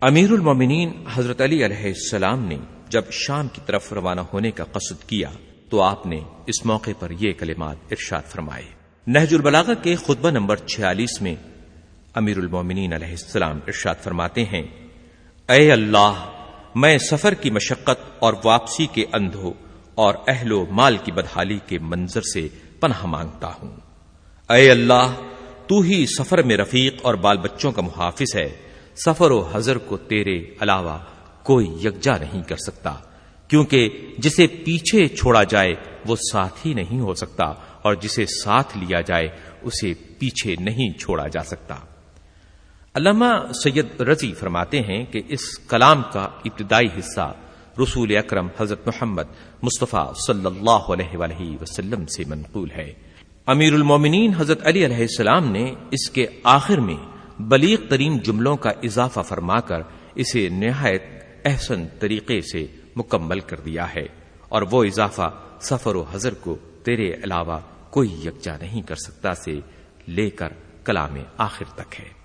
امیر المومنین حضرت علی علیہ السلام نے جب شام کی طرف روانہ ہونے کا قصد کیا تو آپ نے اس موقع پر یہ کلمات ارشاد فرمائے۔ نہج البلاغہ کے خطبہ نمبر 46 میں امیر المومنین علیہ السلام ارشاد فرماتے ہیں، اے اللہ، میں سفر کی مشقت اور واپسی کے اندھو اور اہل و مال کی بدحالی کے منظر سے پناہ مانگتا ہوں۔ اے اللہ، تو ہی سفر میں رفیق اور بال بچوں کا محافظ ہے۔ سفر و حضر کو تیرے علاوہ کوئی یکجا نہیں کر سکتا، کیونکہ جسے پیچھے چھوڑا جائے وہ ساتھ ہی نہیں ہو سکتا، اور جسے ساتھ لیا جائے اسے پیچھے نہیں چھوڑا جا سکتا۔ علامہ سید رضی فرماتے ہیں کہ اس کلام کا ابتدائی حصہ رسول اکرم حضرت محمد مصطفیٰ صلی اللہ علیہ وآلہ وسلم سے منقول ہے۔ امیر المومنین حضرت علی علیہ السلام نے اس کے آخر میں بلیغ ترین جملوں کا اضافہ فرما کر اسے نہایت احسن طریقے سے مکمل کر دیا ہے اور وہ اضافہ سفر و حضر کو تیرے علاوہ کوئی یکجا نہیں کر سکتا سے لے کر کلام آخر تک ہے۔